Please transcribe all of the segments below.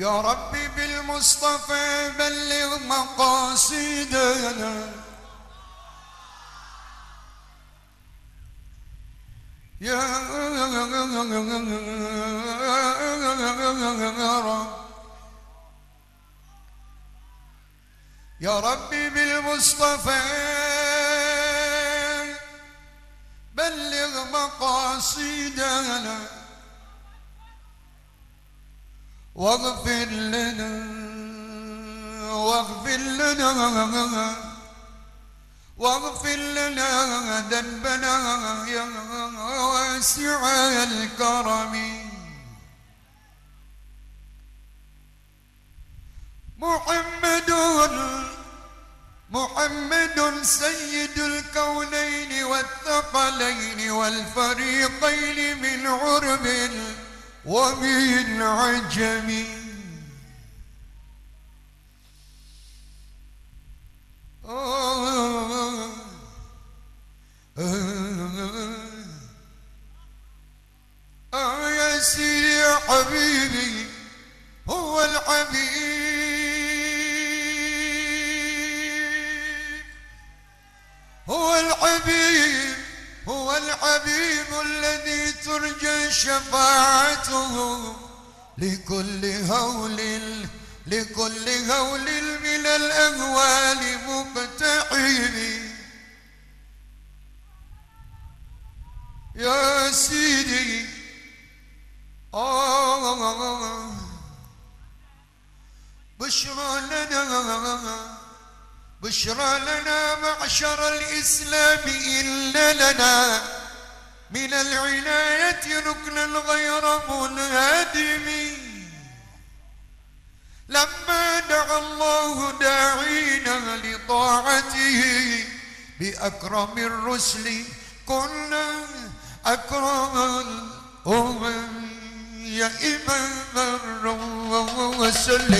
يا ربي بالمصطفى بلغ مقاصدنا. يا رب يا ربي بالمصطفى بلغ مقاصدنا. واغفر لنا واغفر لنا واغفر لنا ذنبنا يا واسع الكرم. محمد محمد سيد الكونين والثقلين والفريقين من عرب. ومن عجم آه. آه يا سيدي يا حبيبي هو الحبيب هو الحبيب هو الحبيب الذي ترجى شفاعته لكل هول لكل هول من الأهوال مقتحم يا سيدي آه بشرى لنا بشرى لنا معشر الإسلام إن لنا من العناية ركنا غير منهدم. لما دعا الله داعينا لطاعته بأكرم الرسل كنا أكرم الأمم يا إمام الرسل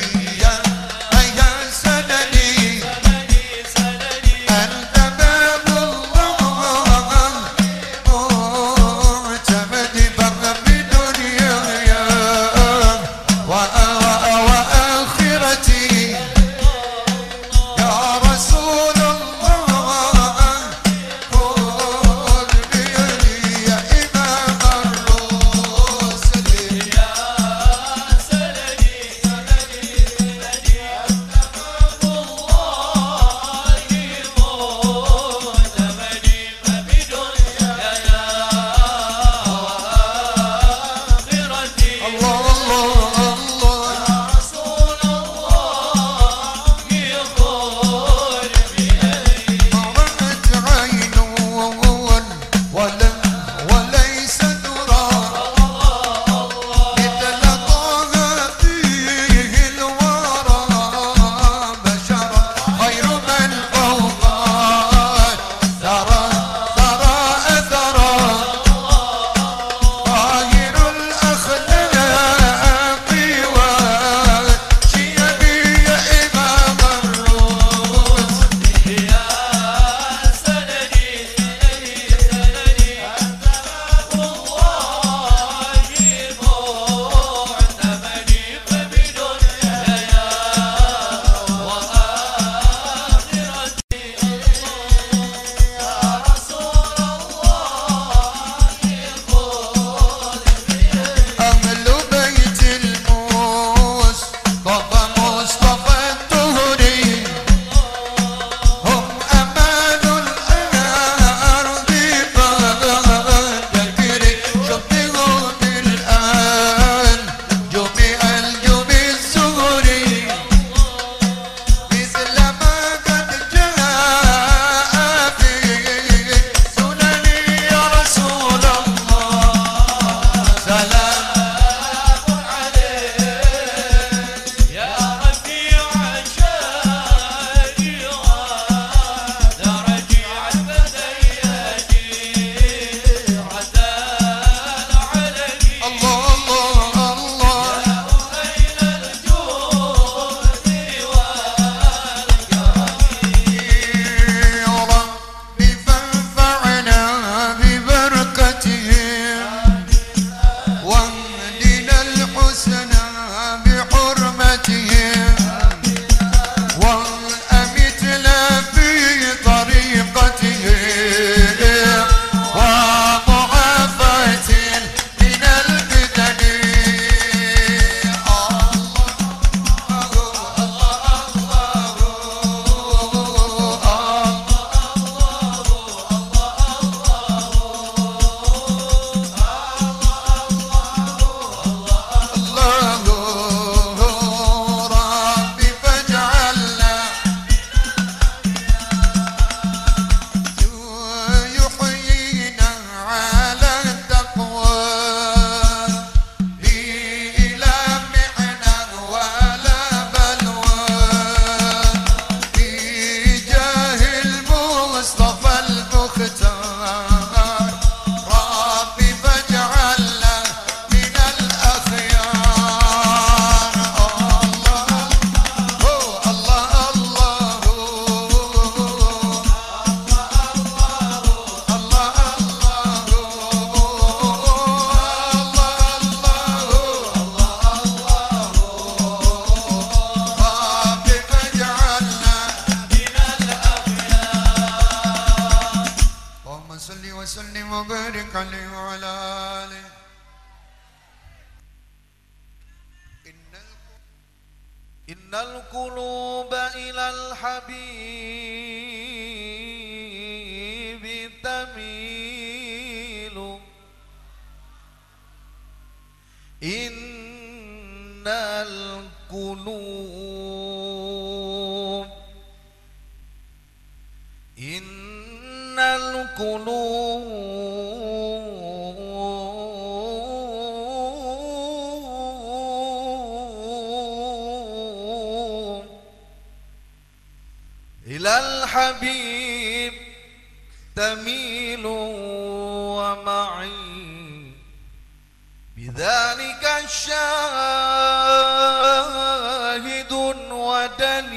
آه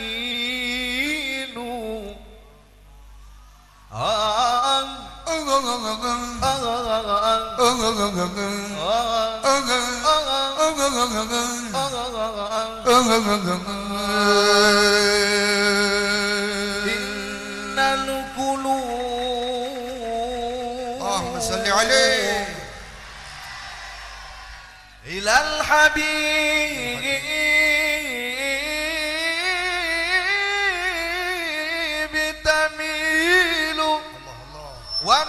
إن القلوب اللهم صل عليه. إلى الحبيب.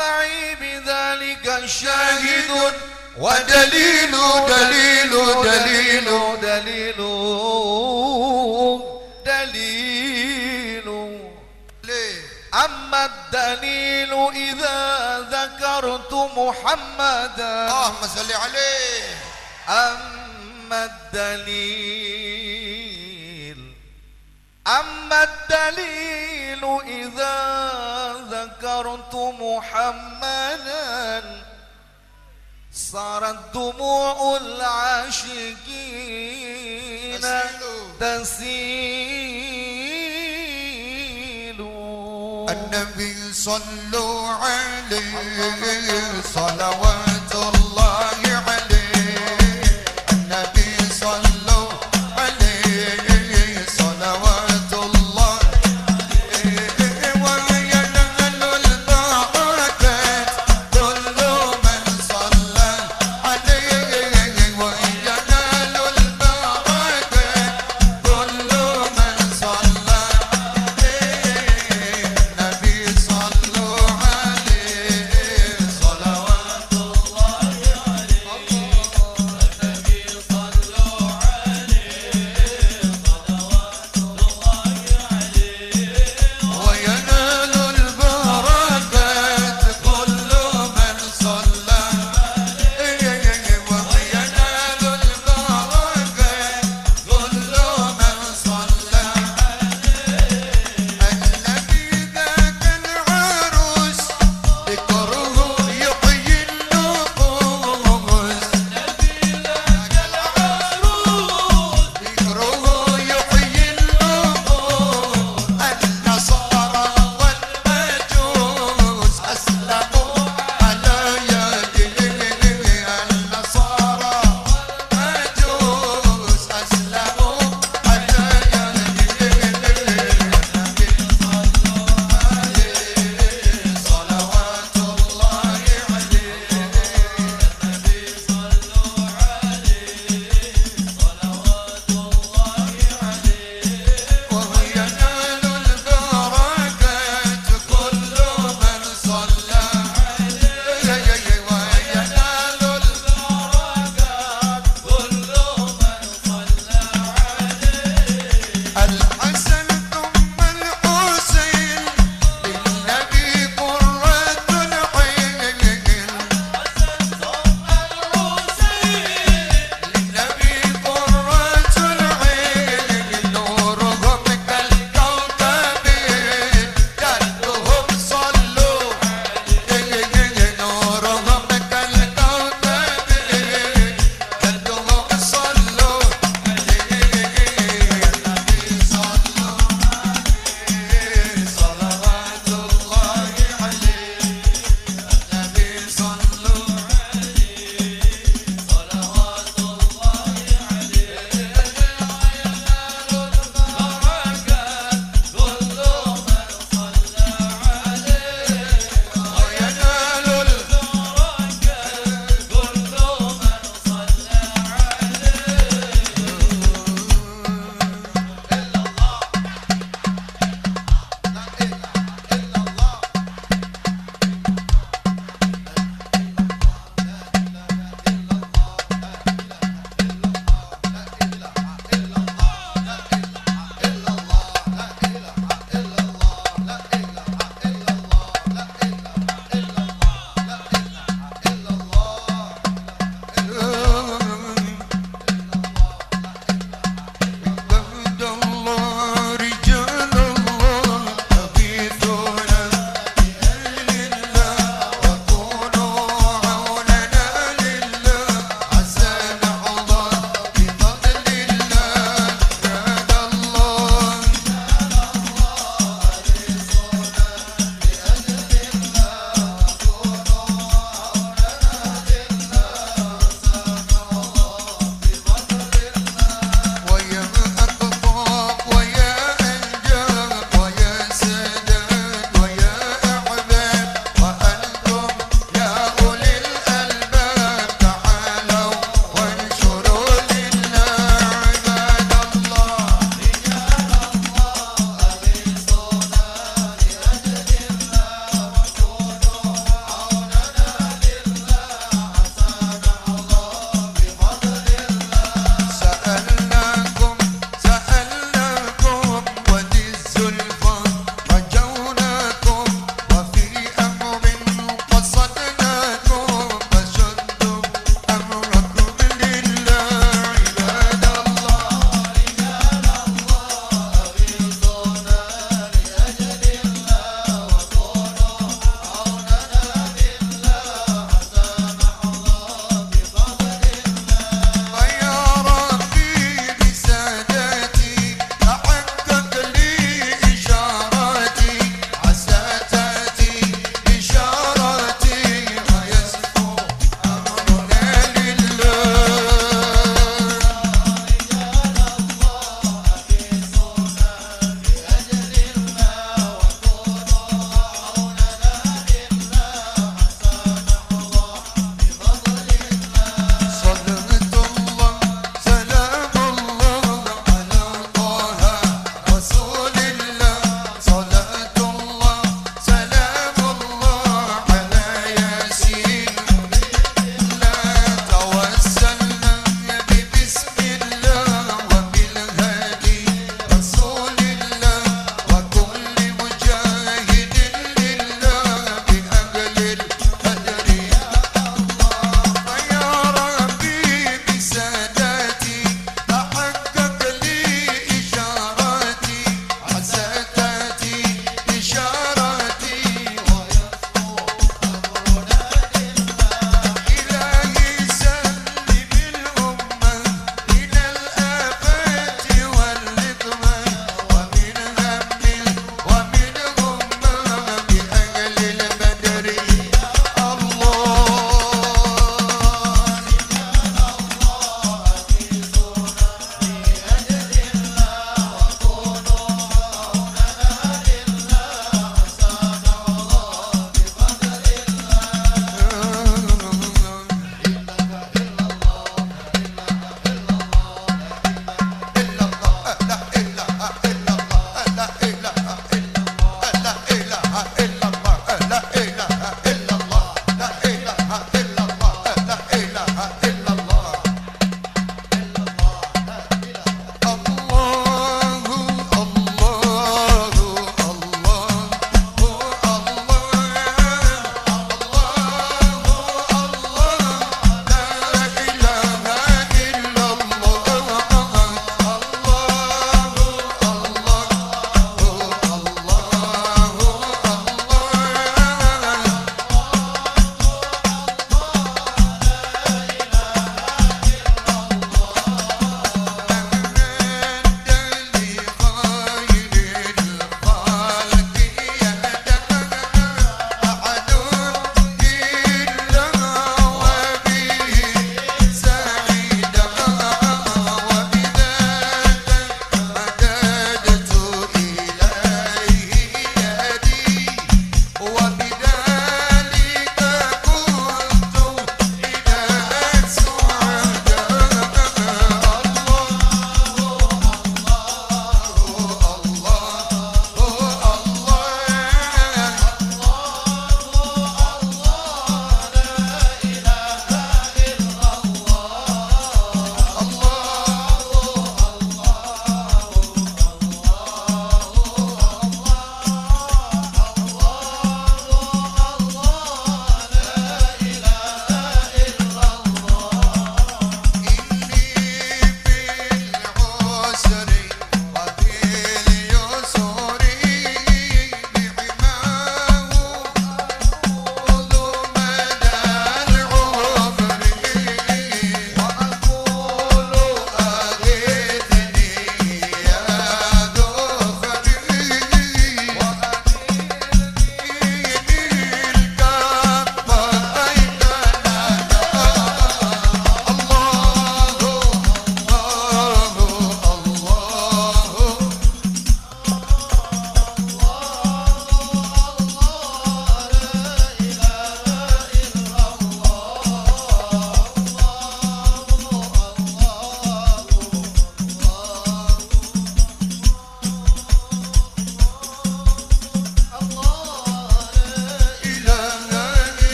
ومعي بذلك شاهد. ودليل دليل دليل. دليل دليل. أما الدليل إذا ذكرت محمدا. اللهم صل عليه. أما الدليل أما الدليل إذا ذكرت محمدا صارت دموع العاشقين تسيل النبي صلوا عليه صلوات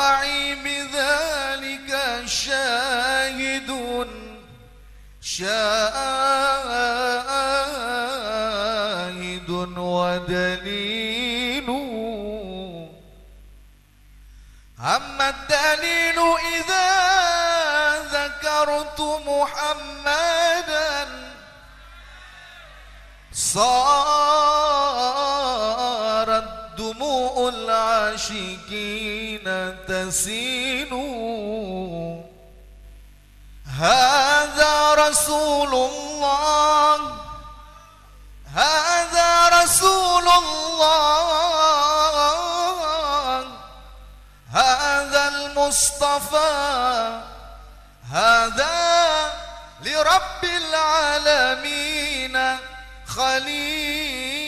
ومعي بذلك شاهد شاهد ودليل. أما الدليل إذا ذكرت محمدا صارت دموع العاشقين. تسيل هذا رسول الله. هذا رسول الله. هذا المصطفى. هذا لرب العالمين خليل.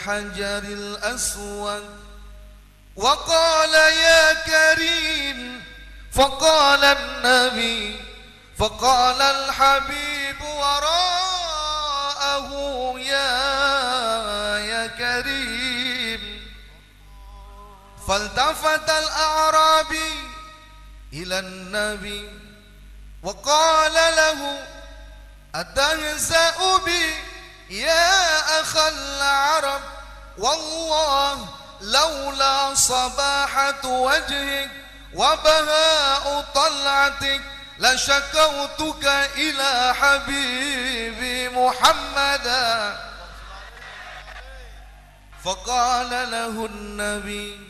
الحجر الأسود. وقال يا كريم فقال النبي فقال الحبيب وراءه يا يا كريم. فالتفت الأعرابي إلى النبي وقال له أتهزأ بي؟ يا أخ العرب والله لولا صباحة وجهك وبهاء طلعتك لشكوتك إلى حبيبي محمدا فقال له النبي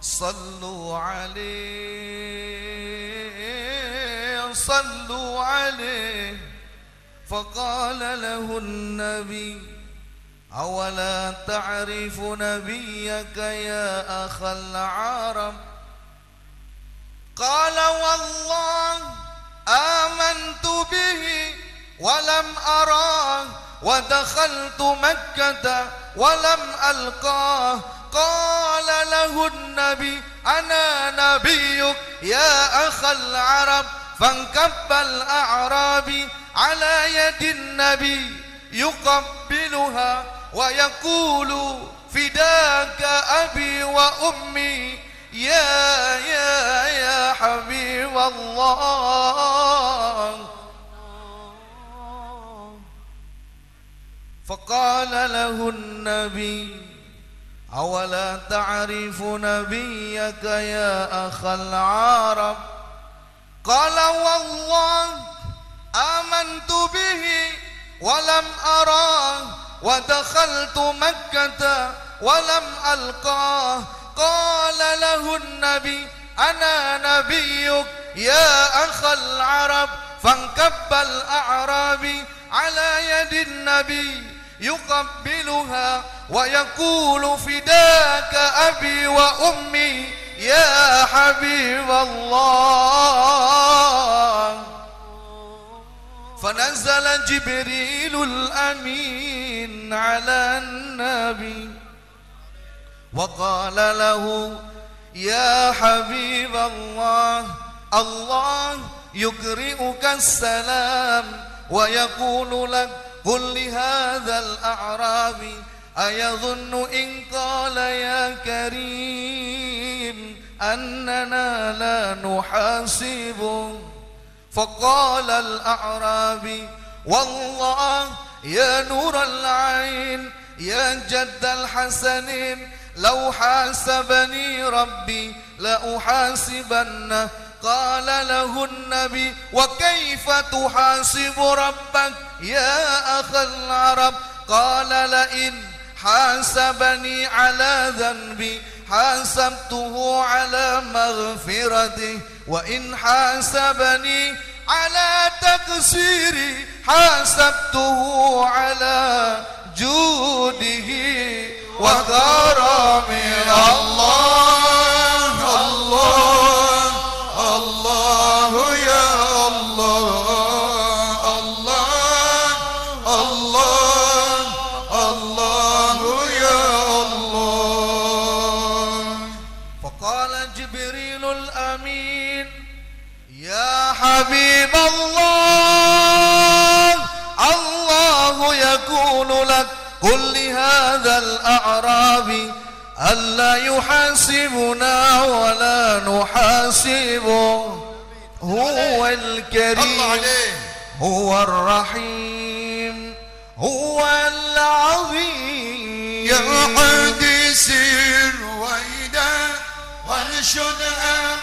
صلوا عليه صلوا عليه. فقال له النبي أولا تعرف نبيك يا أخ العرب؟ قال والله آمنت به ولم أراه ودخلت مكة ولم ألقاه. قال له النبي أنا نبيك يا أخ العرب؟ فانكب الأعرابي على يد النبي يقبلها ويقول فداك أبي وأمي يا يا يا حبيب الله. فقال له النبي أولا تعرف نبيك يا أخ العرب؟ قال والله آمنت به ولم أراه ودخلت مكة ولم ألقاه. قال له النبي أنا نبيك يا أخ العرب فانكب الأعرابي على يد النبي يقبلها ويقول فداك أبي وأمي يا حبيب الله. فنزل جبريل الأمين على النبي وقال له يا حبيب الله الله يقرئك السلام ويقول لك قل لهذا الأعرابي أيظن إن قال يا كريم أننا لا نحاسبه؟ فقال الأعرابي والله يا نور العين يا جد الحسنين لو حاسبني ربي لأحاسبنه قال له النبي وكيف تحاسب ربك يا أخ العرب؟ قال لئن حاسبني على ذنبي حاسبته على مغفرته. وإن حاسبني على تقصيري حاسبته على جوده وكرمه الله. حبيب الله. الله يقول لك. قل لهذا الأعرابي ألا يحاسبنا ولا نحاسبه. هو الكريم. هو الرحيم. هو العظيم. يا حديث الرويدة وانشد أمام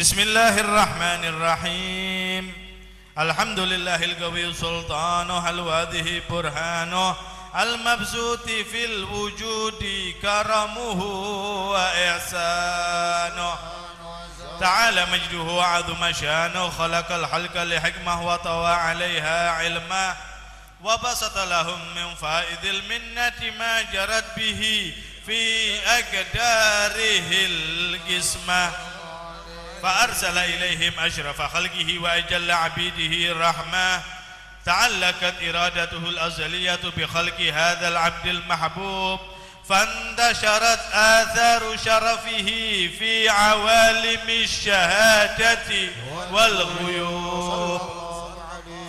بسم الله الرحمن الرحيم الحمد لله القوي سلطانه الواده برهانه المبسوط في الوجود كرمه وإحسانه تعالى مجده وعظم شانه خلق الحلق لحكمه وطوى عليها علمه وبسط لهم من فائد المنة ما جرت به في أقداره القسمة فأرسل إليهم أشرف خلقه وأجل عبيده الرحمة. تعلقت إرادته الأزلية بخلق هذا العبد المحبوب. فانتشرت آثار شرفه في عوالم الشهادة والغيوب.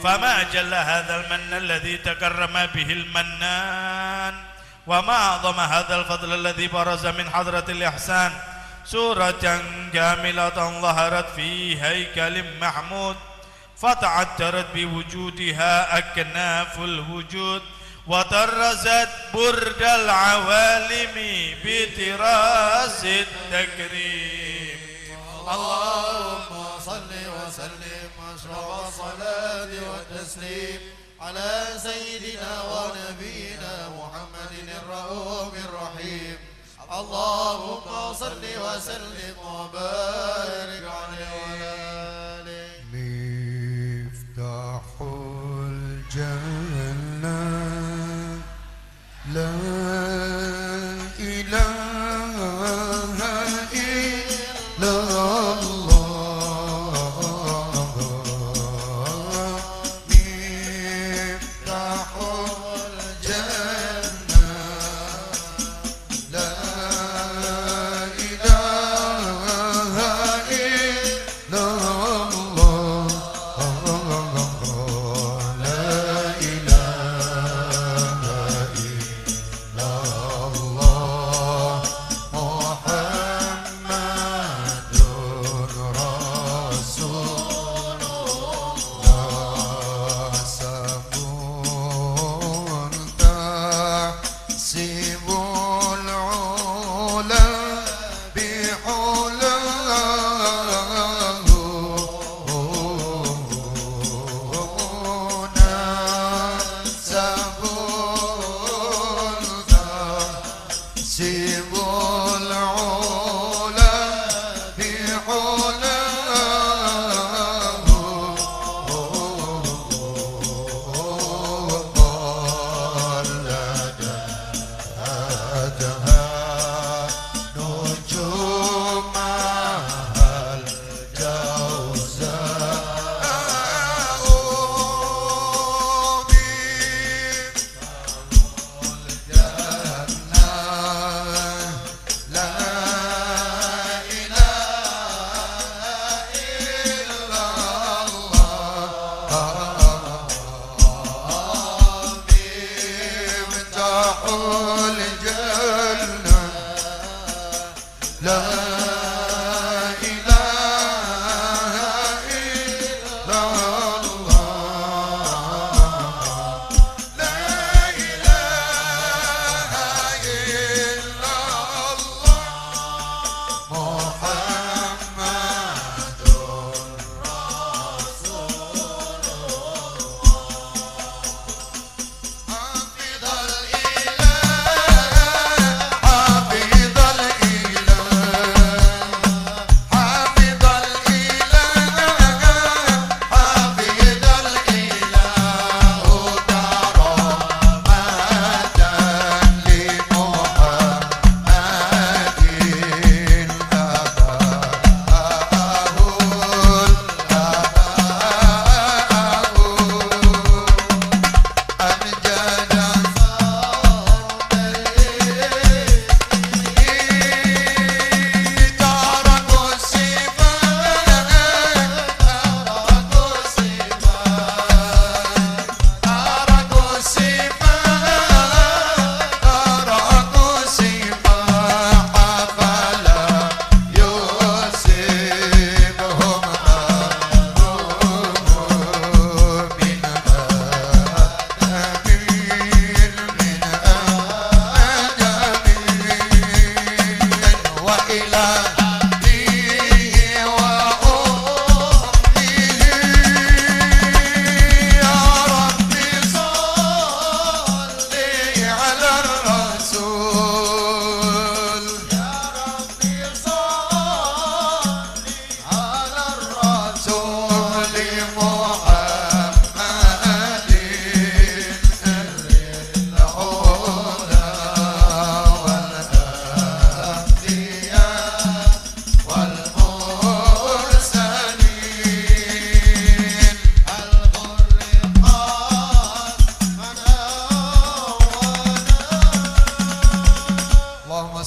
فما أجل هذا المن الذي تكرم به المنان؟ وما أعظم هذا الفضل الذي برز من حضرة الإحسان؟ سورة كاملة ظهرت في هيكل محمود فتعترت بوجودها أكناف الوجود وطرزت برد العوالم بتراس التكريم. اللهم صل وسلم أشرف الصلاة والتسليم على سيدنا ونبينا محمد الرؤوف الرحيم. اللهم صل وسلم وبارك عليه.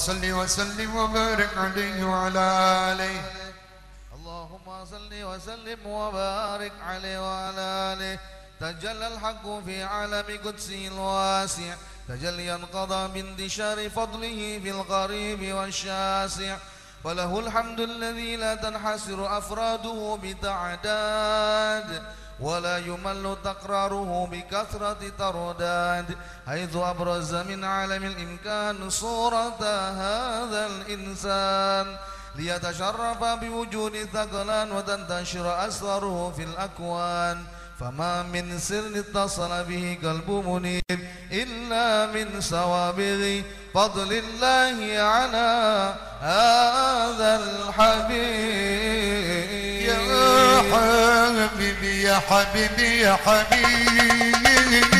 وسلم وبارك عليه وعلى آله. اللهم صل وسلم وبارك عليه وعلى آله. تجلى الحق في عالم قدسه الواسع. تجليا قضى بانتشار فضله في القريب والشاسع. وله الحمد الذي لا تنحسر أفراده بتعداد. ولا يمل تقراره بكثرة ترداد حيث أبرز من عالم الإمكان صورة هذا الإنسان. ليتشرف بوجود ثقلان وتنتشر أسراره في الأكوان. فما من سر اتصل به قلب منيب إلا من سوابغ فضل الله على هذا الحبيب. يا حبيبي يا حبيبي يا حبيبي.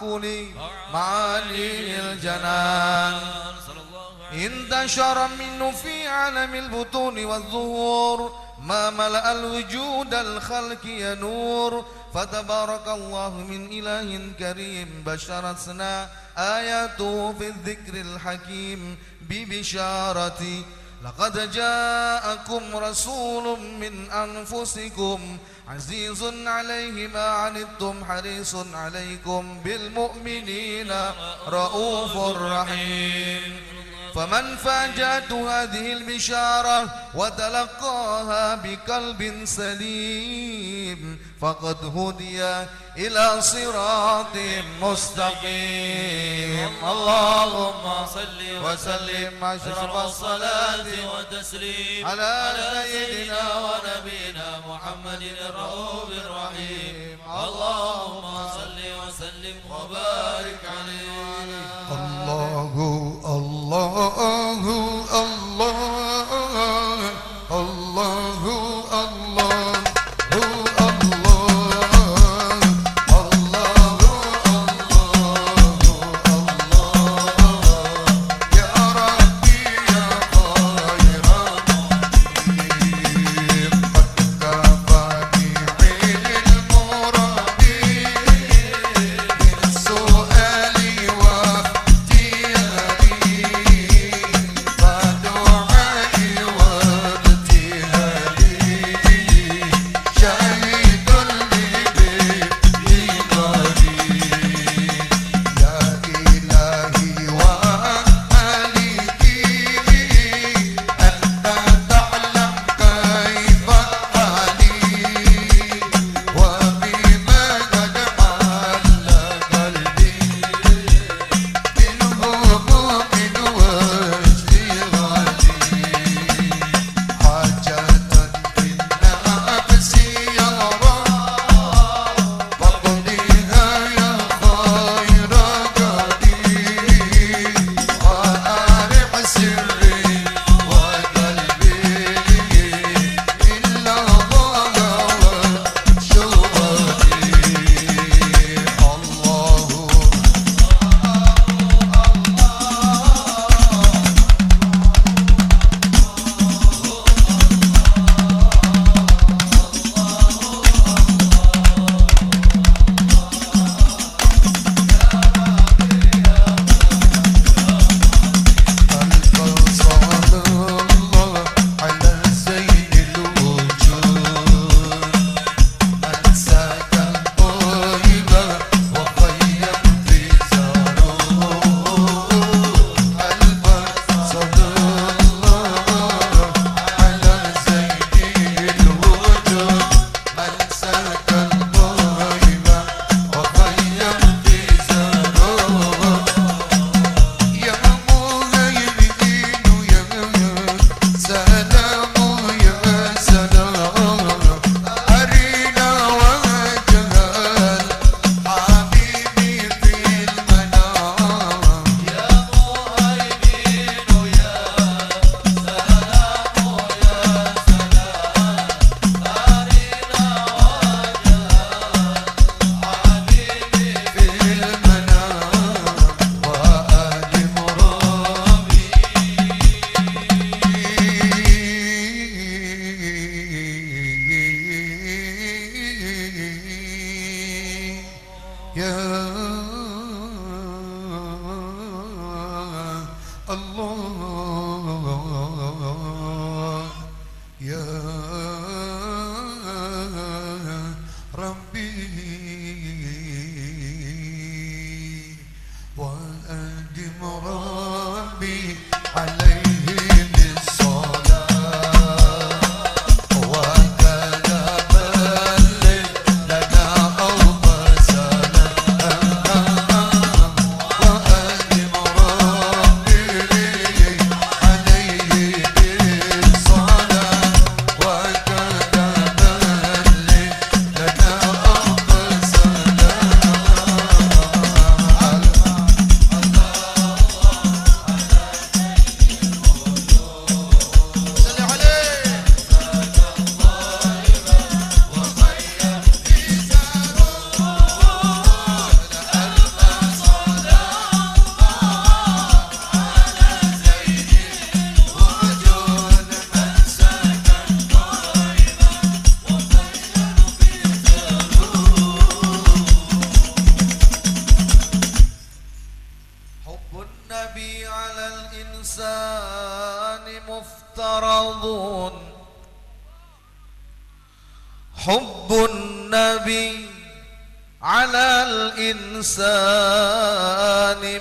تعقل معاني الجنان. انتشر منه في عالم البطون والظهور ما ملأ الوجود الخلق ينور. فتبارك الله من إله كريم بشرتنا آياته في الذكر الحكيم ببشارة لقد جاءكم رسول من أنفسكم عزيز عليه ما عنتم حريص عليكم بالمؤمنين رؤوف رحيم. فمن فاجأت هذه البشارة وتلقاها بقلب سليم فقد هدي إلى صراط مستقيم. اللهم صل وسلم أشرف الصلاة وتسليم على سيدنا ونبينا محمد الرؤوف الرحيم. اللهم صل وسلم وبارك عليه. الله الله الله.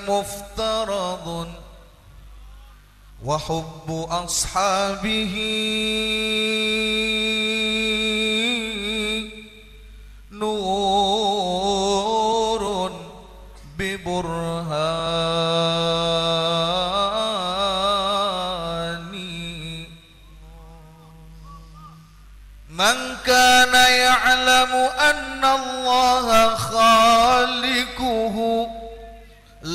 مفترض وحب أصحابه نور ببرهان. من كان يعلم أن الله خالقه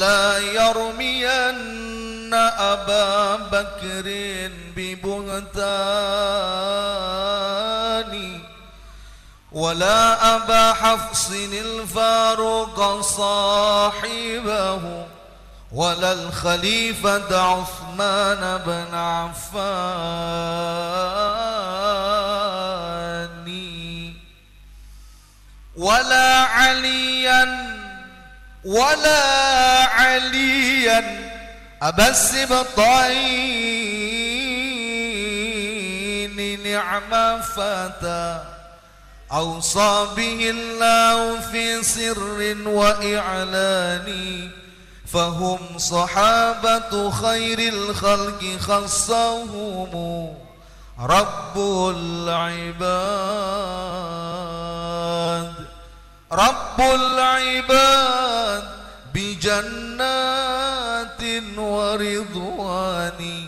لا يرمين أبا بكر ببهتان ولا أبا حفص الفاروق صاحبه ولا الخليفة عثمان بن عفان ولا عليا ولا عليا أبا السبطين نعم فتى أوصى به الله في سر وإعلان فهم صحابة خير الخلق خصهم رب العباد رب العباد بجنات ورضوان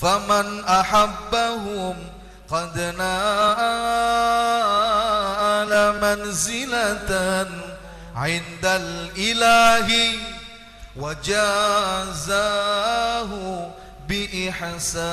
فمن أحبهم قد نال منزلة عند الإله وجازاه بإحسان.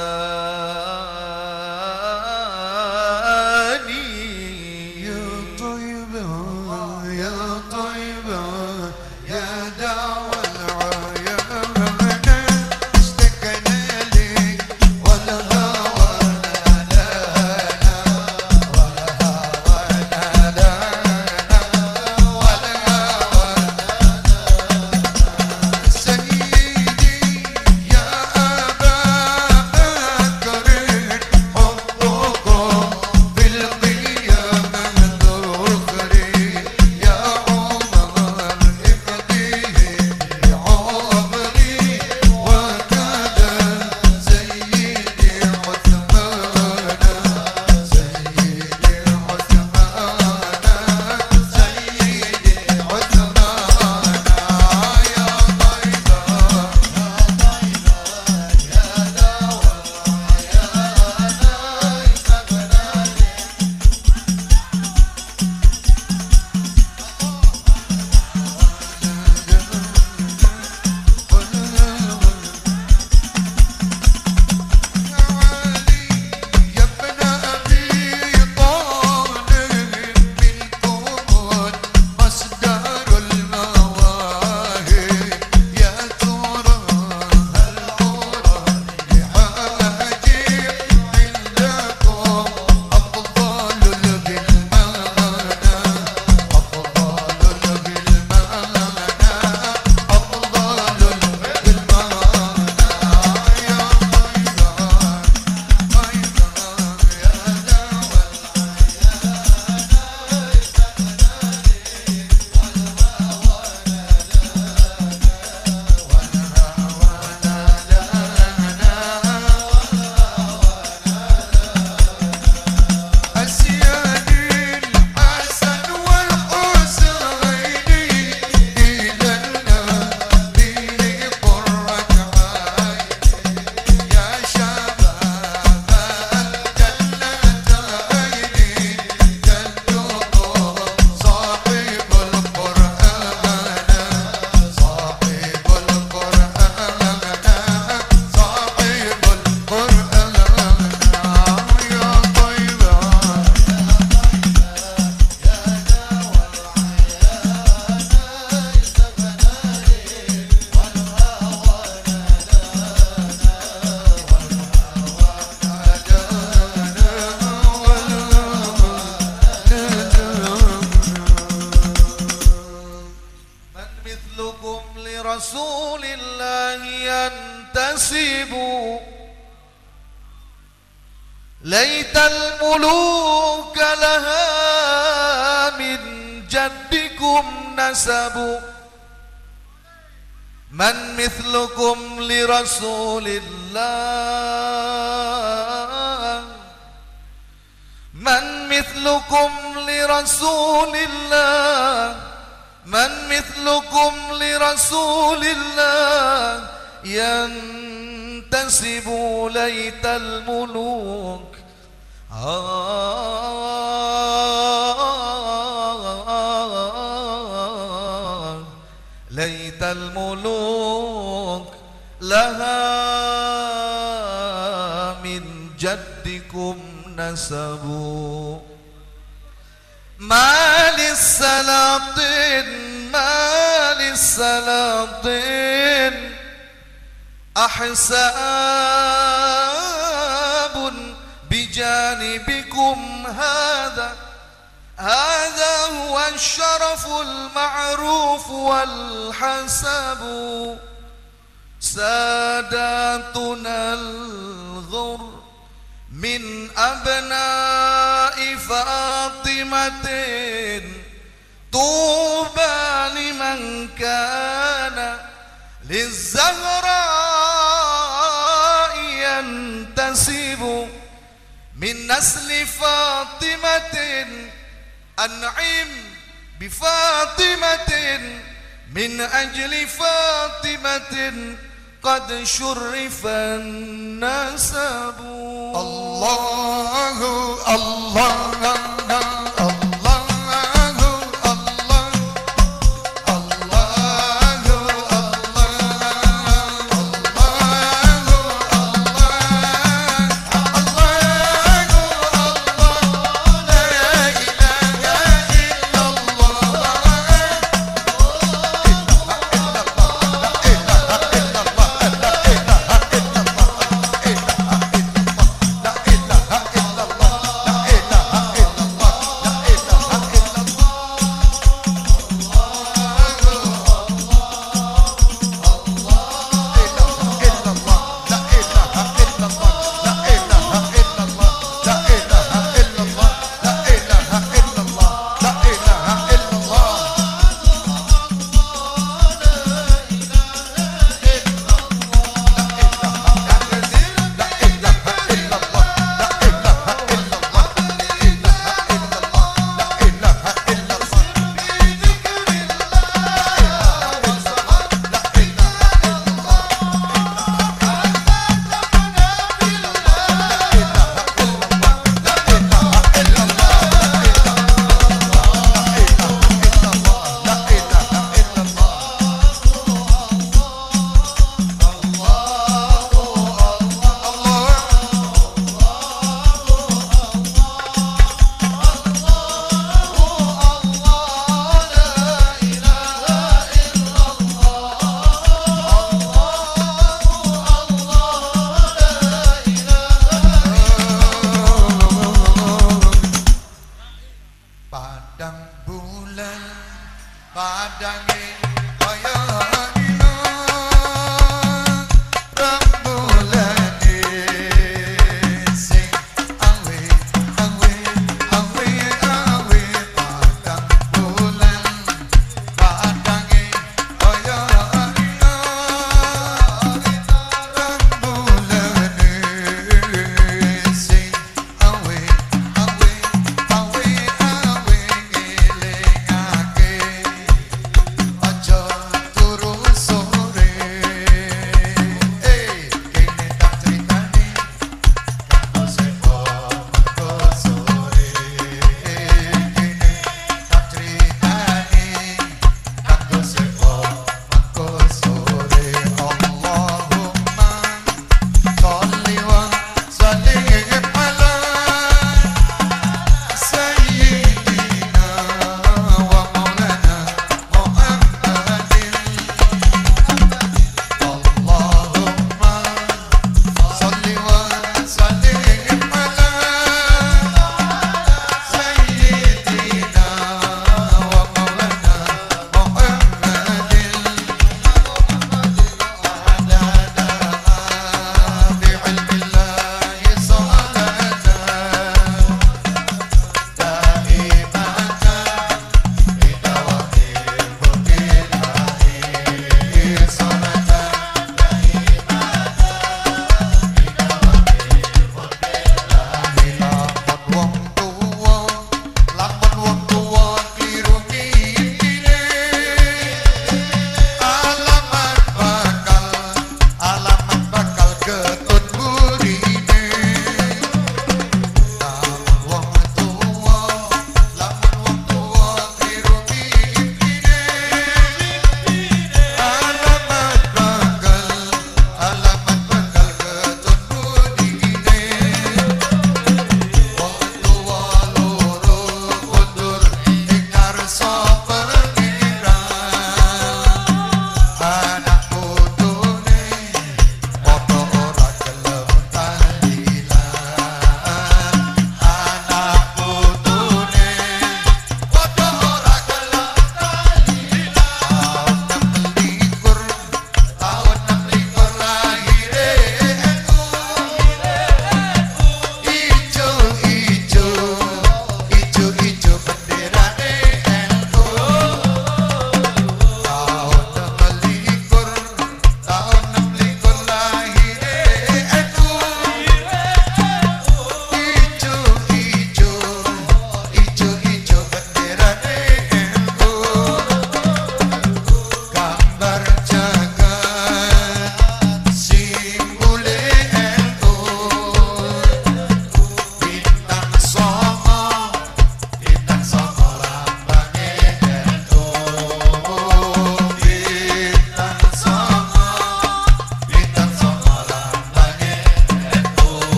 نسل فاطمة أنعم بفاطمة من أجل فاطمة قد شرف النسب. الله الله, الله.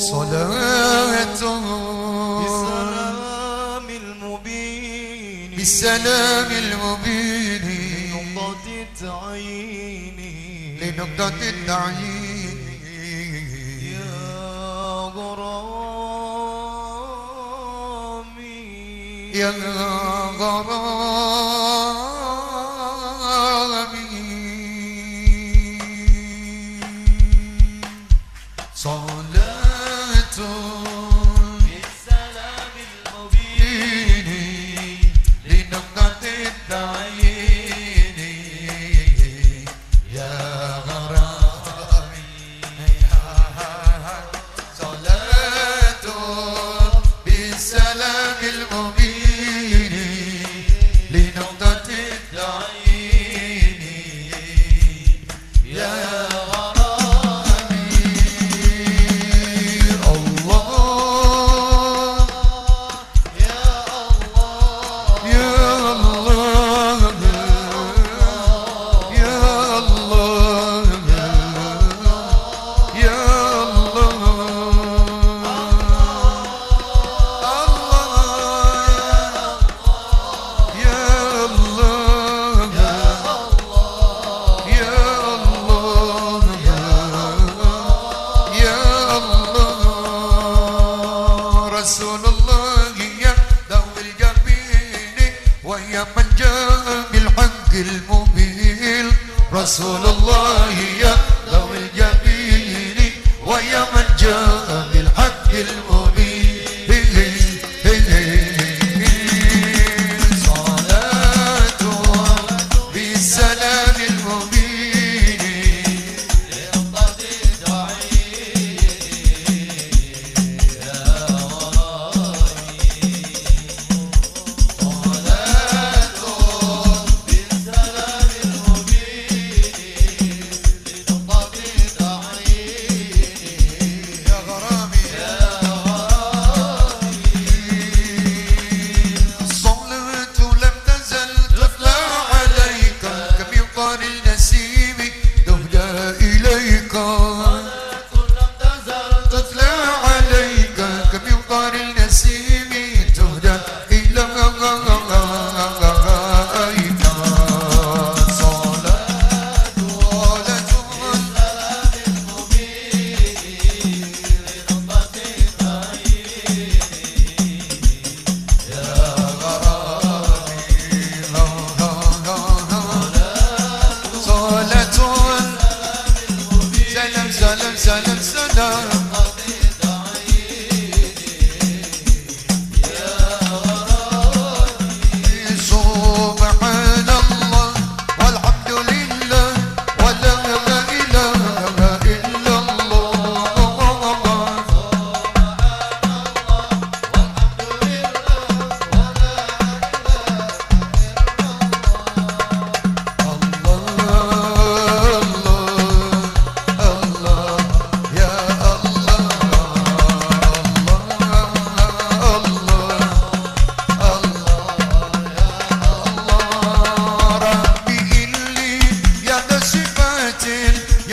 صلاته بالسلام المبين. بالسلام المبين. لنقطة عيني لنقطة عيني يا غرامي. يا غرامي.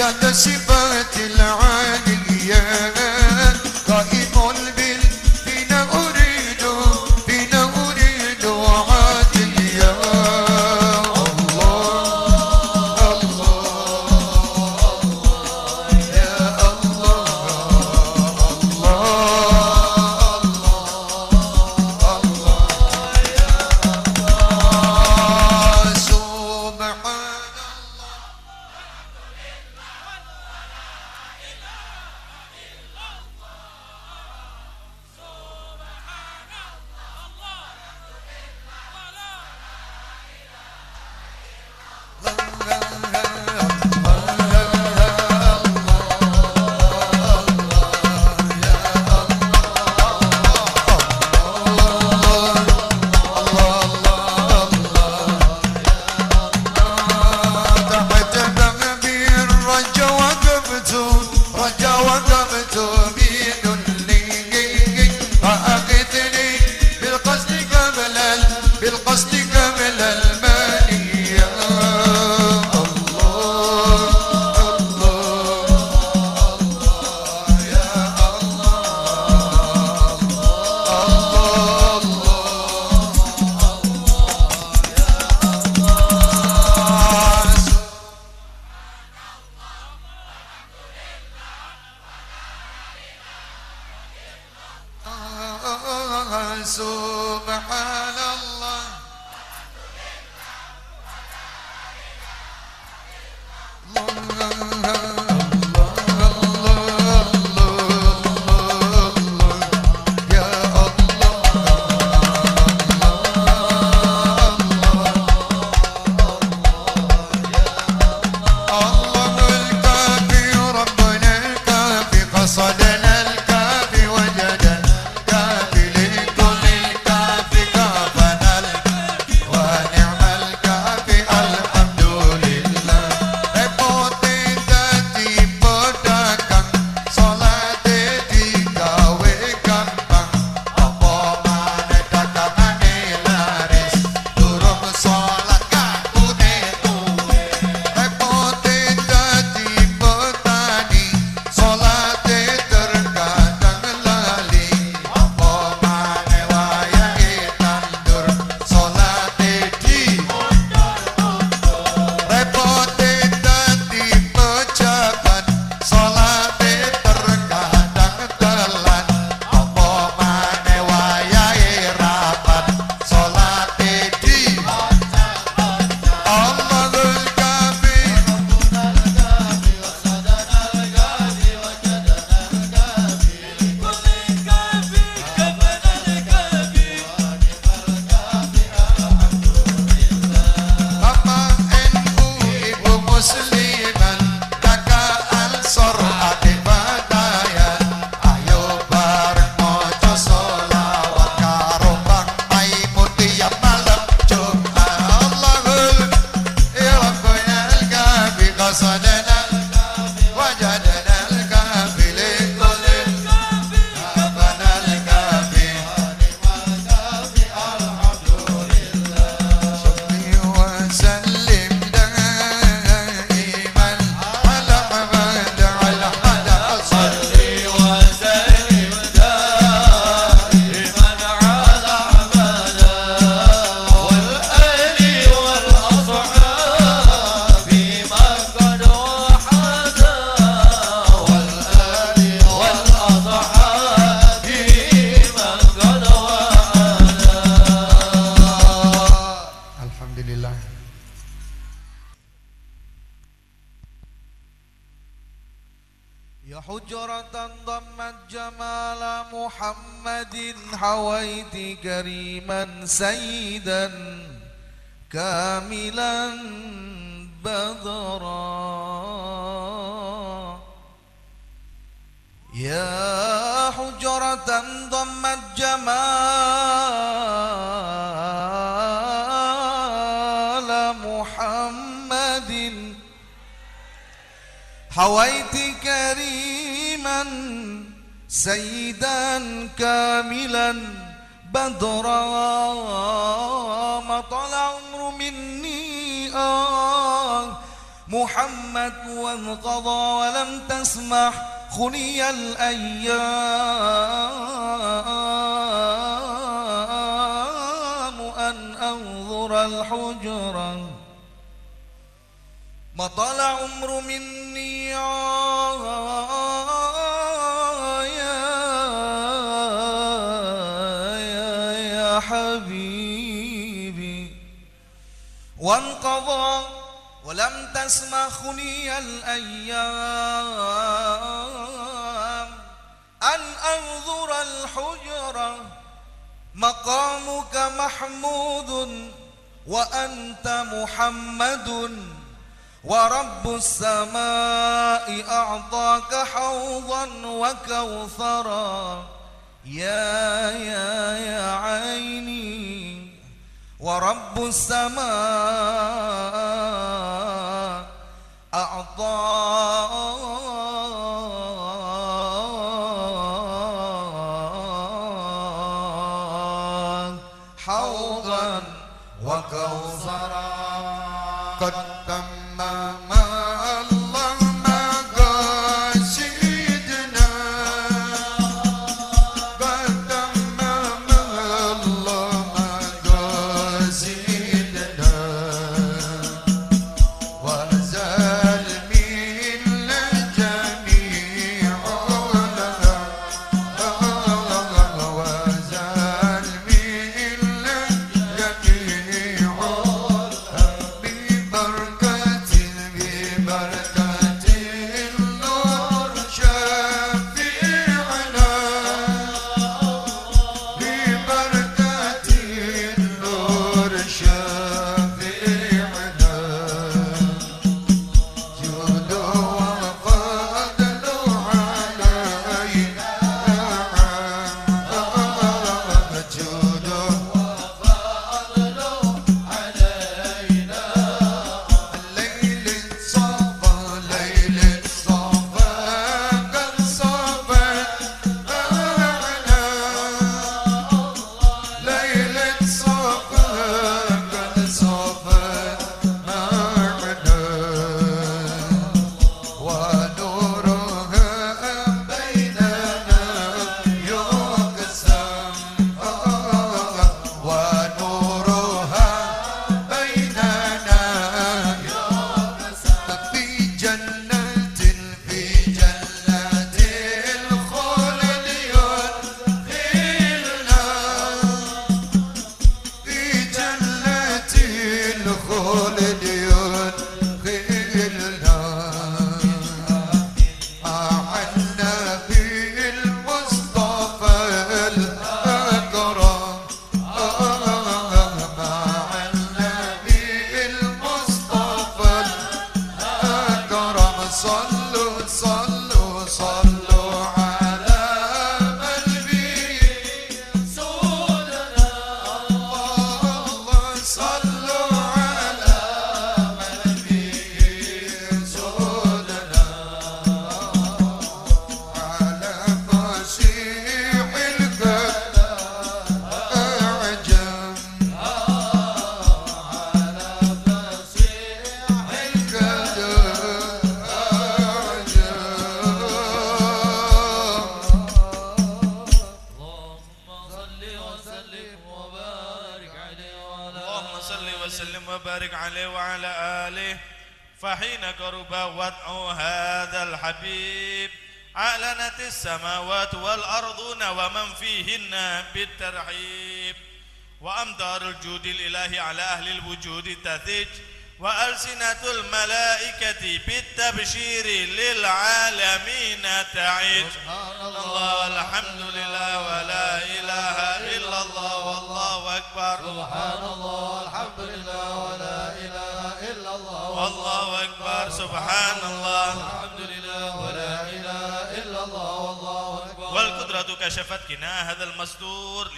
Yada Shiva. سيدا كاملا بدرا يا حجرة ضمت جمال محمد. حويت كريما سيدا كاملا بدرا ما طال عمر مني آه. محمد وانقضى ولم تسمح خني الأيام أن أنظر الحجرة ما طال عمر مني آه. وانقضى ولم تسمخني الأيام. أن أنظر الحجرة مقامك محمود وأنت محمد ورب السماء أعطاك حوضا وكوثرا. يا يا يا عيني ورب السماء أعطاك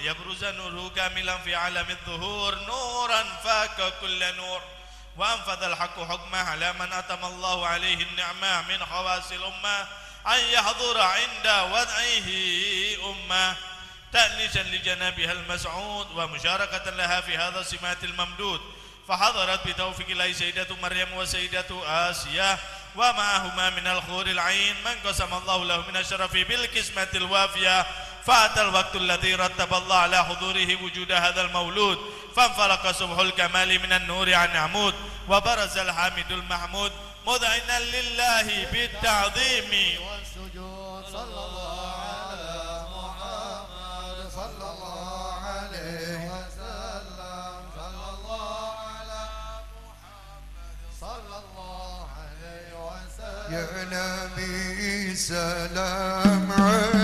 ليبرز نوره كاملا في عالم الظهور نورا فاك كل نور. وأنفذ الحق حكمه على من أتم الله عليه النعمة من خواص الأمة. أن يحضر عند وضعه أمة. تأنيسا لجنابها المسعود ومشاركة لها في هذا السمات الممدود. فحضرت بتوفيق الله سيدة مريم وسيدة آسيا. ومعهما من الخور العين من قسم الله له من الشرف بالقسمة الوافية. فأتى الوقت الذي رتب الله على حضوره وجود هذا المولود فانفلق صبح الكمال من النور عن عمود وبرز الحامد المحمود مذعنا لله بالتعظيم. والسجود صلى الله على محمد صلى الله عليه وسلم صلى الله على محمد صلى الله عليه وسلم. يا نبي سلام عليك.